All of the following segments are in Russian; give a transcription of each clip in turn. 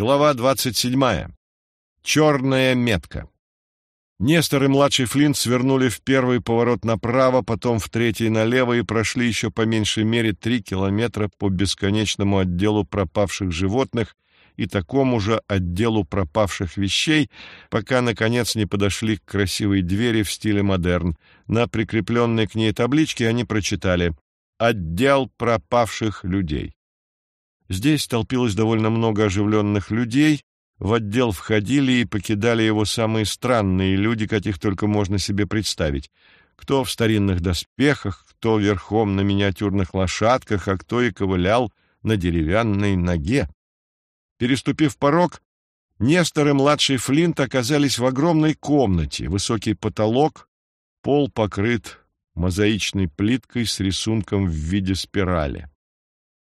Глава 27. Черная метка. Нестор и младший Флинт свернули в первый поворот направо, потом в третий налево и прошли еще по меньшей мере три километра по бесконечному отделу пропавших животных и такому же отделу пропавших вещей, пока, наконец, не подошли к красивой двери в стиле модерн. На прикрепленной к ней табличке они прочитали «Отдел пропавших людей». Здесь толпилось довольно много оживленных людей, в отдел входили и покидали его самые странные люди, каких только можно себе представить. Кто в старинных доспехах, кто верхом на миниатюрных лошадках, а кто и ковылял на деревянной ноге. Переступив порог, Нестор и младший Флинт оказались в огромной комнате, высокий потолок, пол покрыт мозаичной плиткой с рисунком в виде спирали.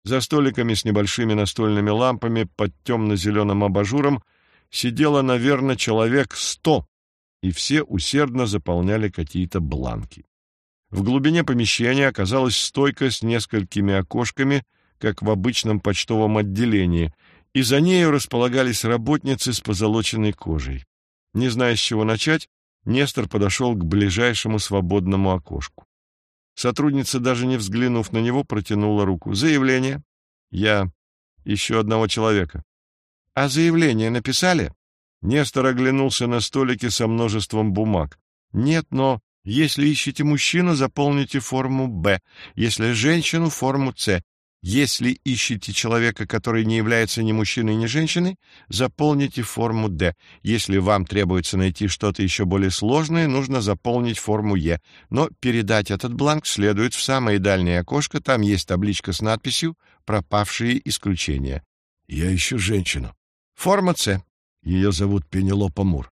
За столиками с небольшими настольными лампами под темно-зеленым абажуром сидело, наверное, человек сто, и все усердно заполняли какие-то бланки. В глубине помещения оказалась стойка с несколькими окошками, как в обычном почтовом отделении, и за нею располагались работницы с позолоченной кожей. Не зная, с чего начать, Нестор подошел к ближайшему свободному окошку. Сотрудница, даже не взглянув на него, протянула руку. «Заявление?» «Я. Еще одного человека». «А заявление написали?» Нестор оглянулся на столике со множеством бумаг. «Нет, но если ищете мужчину, заполните форму «Б», если женщину — форму «С», если ищете человека, который не является ни мужчиной, ни женщиной, заполните форму «Д». Если вам требуется найти что-то еще более сложное, нужно заполнить форму «Е». Но передать этот бланк следует в самое дальнее окошко, там есть табличка с надписью «Пропавшие исключения». Я ищу женщину. Форма «С». Ее зовут Пенелопа Мур.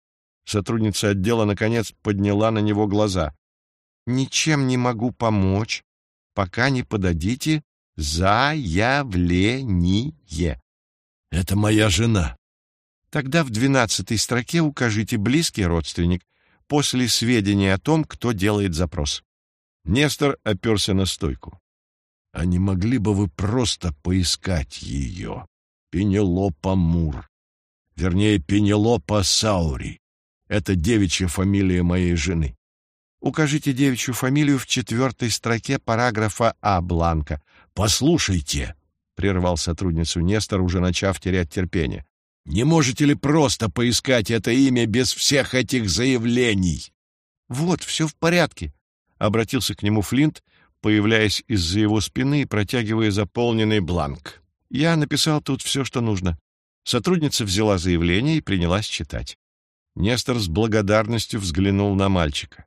Сотрудница отдела, наконец, подняла на него глаза. «Ничем не могу помочь, пока не подадите Заявление. Это моя жена. Тогда в двенадцатой строке укажите близкий родственник после сведения о том, кто делает запрос. Нестор оперся на стойку. А не могли бы вы просто поискать ее? Пенелопа Мур. Вернее, Пенелопа Саури. Это девичья фамилия моей жены. Укажите девичью фамилию в четвертой строке параграфа А бланка. «Послушайте», — прервал сотрудницу Нестор, уже начав терять терпение, «не можете ли просто поискать это имя без всех этих заявлений?» «Вот, все в порядке», — обратился к нему Флинт, появляясь из-за его спины и протягивая заполненный бланк. «Я написал тут все, что нужно». Сотрудница взяла заявление и принялась читать. Нестор с благодарностью взглянул на мальчика.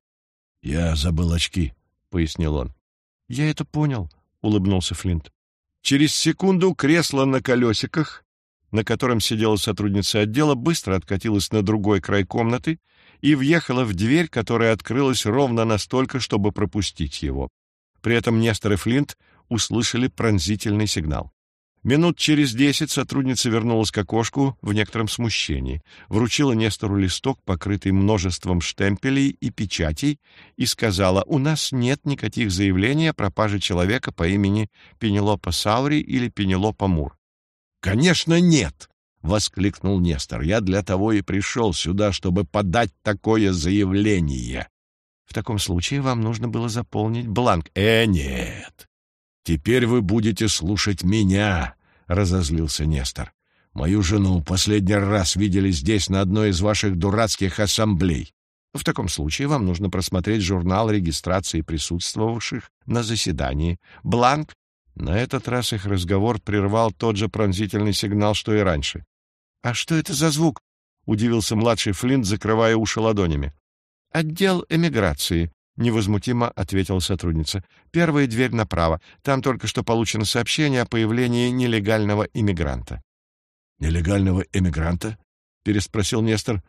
«Я забыл очки», — пояснил он. «Я это понял», — улыбнулся Флинт. Через секунду кресло на колесиках, на котором сидела сотрудница отдела, быстро откатилось на другой край комнаты и въехало в дверь, которая открылась ровно настолько, чтобы пропустить его. При этом Нестор и Флинт услышали пронзительный сигнал. Минут через десять сотрудница вернулась к окошку в некотором смущении, вручила Нестору листок, покрытый множеством штемпелей и печатей, и сказала, «У нас нет никаких заявлений о пропаже человека по имени Пенелопа Саури или Пенелопа Мур». «Конечно, нет!» — воскликнул Нестор. «Я для того и пришел сюда, чтобы подать такое заявление». «В таком случае вам нужно было заполнить бланк». «Э, нет!» «Теперь вы будете слушать меня», — разозлился Нестор. «Мою жену последний раз видели здесь на одной из ваших дурацких ассамблей. В таком случае вам нужно просмотреть журнал регистрации присутствовавших на заседании. Бланк». На этот раз их разговор прервал тот же пронзительный сигнал, что и раньше. «А что это за звук?» — удивился младший Флинт, закрывая уши ладонями. «Отдел эмиграции», невозмутимо ответила сотрудница. Первая дверь направо. Там только что получено сообщение о появлении нелегального иммигранта. Нелегального иммигранта? переспросил Нестор.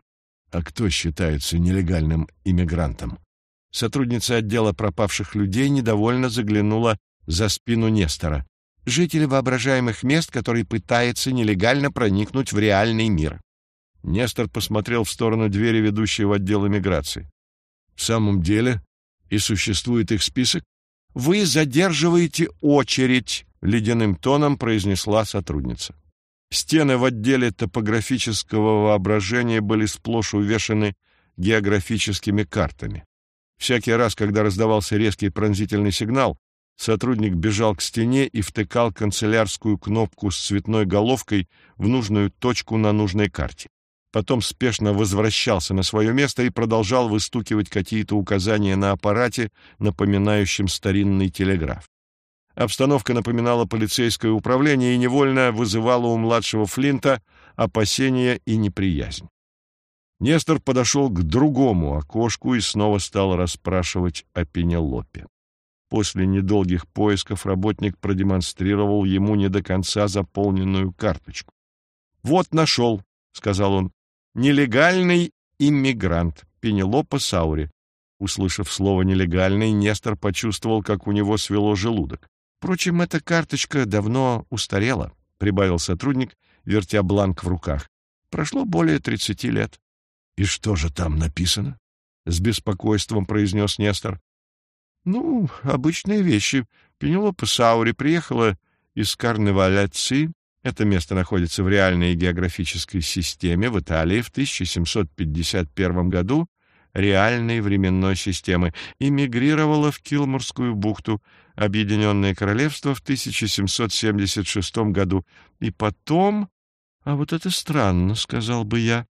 А кто считается нелегальным иммигрантом? Сотрудница отдела пропавших людей недовольно заглянула за спину Нестора. Житель воображаемых мест, который пытается нелегально проникнуть в реальный мир. Нестор посмотрел в сторону двери, ведущей в отдел иммиграции. В самом деле, и существует их список? Вы задерживаете очередь, ледяным тоном произнесла сотрудница. Стены в отделе топографического воображения были сплошь увешаны географическими картами. Всякий раз, когда раздавался резкий пронзительный сигнал, сотрудник бежал к стене и втыкал канцелярскую кнопку с цветной головкой в нужную точку на нужной карте. Потом спешно возвращался на свое место и продолжал выстукивать какие-то указания на аппарате, напоминающем старинный телеграф. Обстановка напоминала полицейское управление и невольно вызывала у младшего Флинта опасения и неприязнь. Нестор подошел к другому окошку и снова стал расспрашивать о Пенелопе. После недолгих поисков работник продемонстрировал ему не до конца заполненную карточку. «Вот нашел», — сказал он, — «нелегальный иммигрант Пенелопа Саури». Услышав слово «нелегальный», Нестор почувствовал, как у него свело желудок. «Впрочем, эта карточка давно устарела», — прибавил сотрудник, вертя бланк в руках. «Прошло более тридцати лет». «И что же там написано?» — с беспокойством произнес Нестор. «Ну, обычные вещи. Пенелопа Саури приехала из Карневаляци. Это место находится в реальной географической системе в Италии в 1751 году реальной временной системы, эмигрировала в Килморскую бухту, Объединенное Королевство в 1776 году. И потом... А вот это странно, сказал бы я.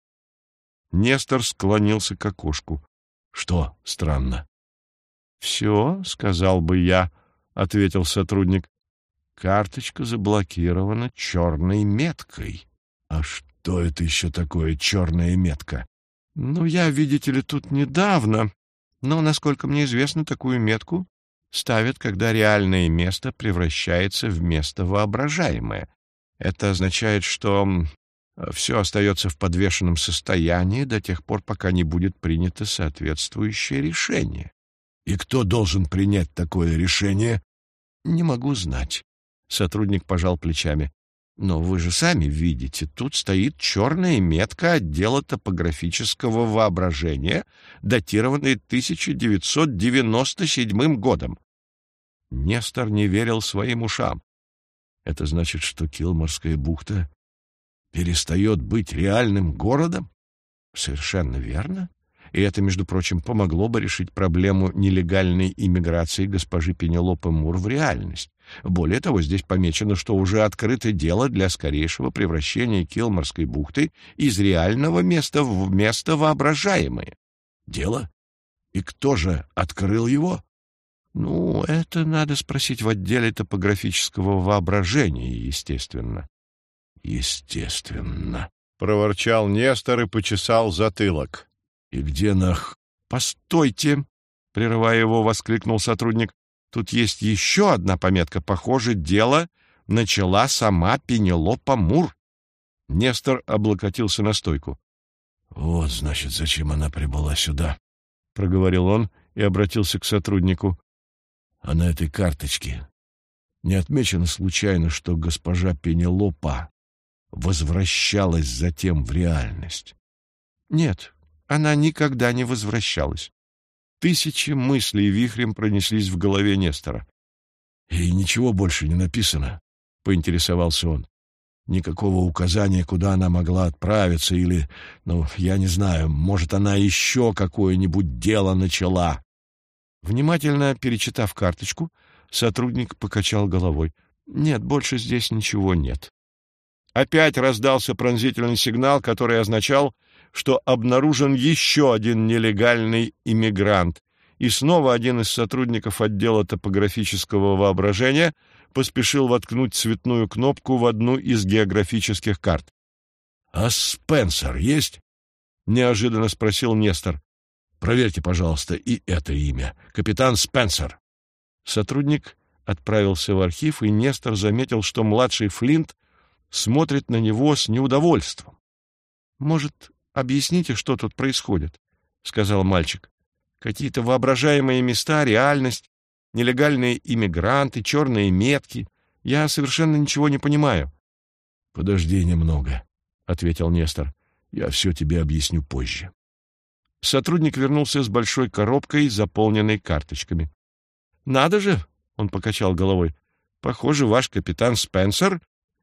Нестор склонился к окошку. Что странно? Все, сказал бы я, ответил сотрудник. Карточка заблокирована черной меткой. А что это еще такое черная метка? Ну, я, видите ли, тут недавно, но, насколько мне известно, такую метку ставят, когда реальное место превращается в место воображаемое. Это означает, что все остается в подвешенном состоянии до тех пор, пока не будет принято соответствующее решение. И кто должен принять такое решение? Не могу знать. Сотрудник пожал плечами. Но вы же сами видите, тут стоит черная метка отдела топографического воображения, датированная 1997 годом. Нестор не верил своим ушам. Это значит, что Килморская бухта перестает быть реальным городом? Совершенно верно. И это, между прочим, помогло бы решить проблему нелегальной иммиграции госпожи Пенелопы Мур в реальность. Более того, здесь помечено, что уже открыто дело для скорейшего превращения Килморской бухты из реального места в место воображаемое. Дело? И кто же открыл его? Ну, это надо спросить в отделе топографического воображения, естественно. Естественно, проворчал Нестор и почесал затылок. И где нах... Постойте, прерывая его, воскликнул сотрудник. Тут есть еще одна пометка. Похоже, дело начала сама Пенелопа Мур. Нестор облокотился на стойку. Вот, значит, зачем она прибыла сюда, проговорил он и обратился к сотруднику. А на этой карточке не отмечено случайно, что госпожа Пенелопа возвращалась затем в реальность? Нет, она никогда не возвращалась. Тысячи мыслей вихрем пронеслись в голове Нестора. «И ничего больше не написано?» — поинтересовался он. «Никакого указания, куда она могла отправиться, или, ну, я не знаю, может, она еще какое-нибудь дело начала?» Внимательно перечитав карточку, сотрудник покачал головой. «Нет, больше здесь ничего нет». Опять раздался пронзительный сигнал, который означал, что обнаружен еще один нелегальный иммигрант, и снова один из сотрудников отдела топографического воображения поспешил воткнуть цветную кнопку в одну из географических карт. «А Спенсер есть?» — неожиданно спросил Нестор. «Проверьте, пожалуйста, и это имя. Капитан Спенсер». Сотрудник отправился в архив, и Нестор заметил, что младший Флинт смотрит на него с неудовольством. «Может, объясните, что тут происходит?» — сказал мальчик. «Какие-то воображаемые места, реальность, нелегальные иммигранты, черные метки. Я совершенно ничего не понимаю». «Подожди немного», — ответил Нестор. «Я все тебе объясню позже». Сотрудник вернулся с большой коробкой, заполненной карточками. «Надо же!» — он покачал головой. «Похоже, ваш капитан Спенсер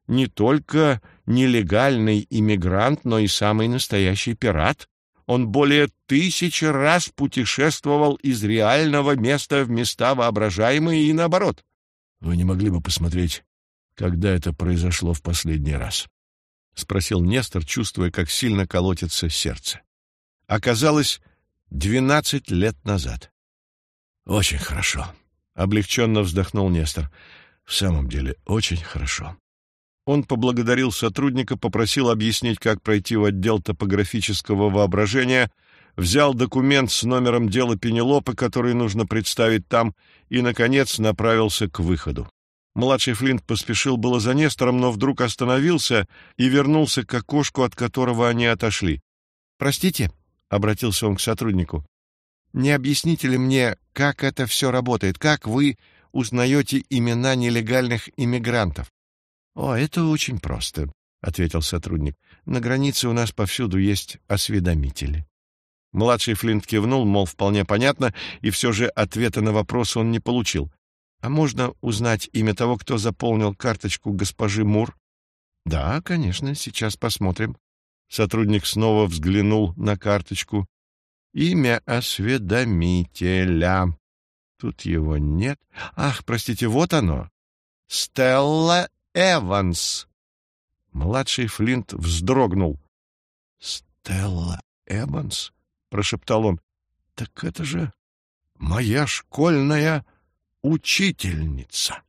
не только нелегальный иммигрант, но и самый настоящий пират. Он более тысячи раз путешествовал из реального места в места воображаемые и наоборот. Вы не могли бы посмотреть, когда это произошло в последний раз? — спросил Нестор, чувствуя, как сильно колотится сердце. Оказалось, двенадцать лет назад. — Очень хорошо, — облегченно вздохнул Нестор. — В самом деле, очень хорошо. Он поблагодарил сотрудника, попросил объяснить, как пройти в отдел топографического воображения, взял документ с номером дела Пенелопы, который нужно представить там, и, наконец, направился к выходу. Младший Флинт поспешил было за Нестором, но вдруг остановился и вернулся к окошку, от которого они отошли. «Простите», — обратился он к сотруднику, — «не объясните ли мне, как это все работает, как вы узнаете имена нелегальных иммигрантов?» «О, это очень просто», — ответил сотрудник. «На границе у нас повсюду есть осведомители». Младший Флинт кивнул, мол, вполне понятно, и все же ответа на вопрос он не получил. «А можно узнать имя того, кто заполнил карточку госпожи Мур?» «Да, конечно, сейчас посмотрим». Сотрудник снова взглянул на карточку. «Имя осведомителя. Тут его нет. Ах, простите, вот оно. Стелла Эванс!» Младший Флинт вздрогнул. «Стелла Эванс?» — прошептал он. «Так это же моя школьная учительница!»